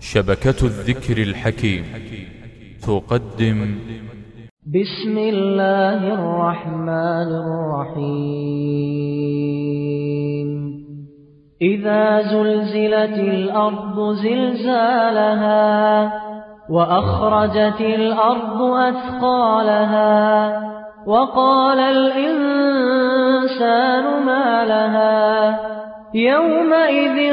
شبكة الذكر الحكيم. تقدم. بسم الله الرحمن الرحيم. إذا زلزلت الأرض زلزالها وأخرجت الأرض أثقالها وقال الإنسان ما لها؟ يومئذ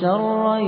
شَرًّا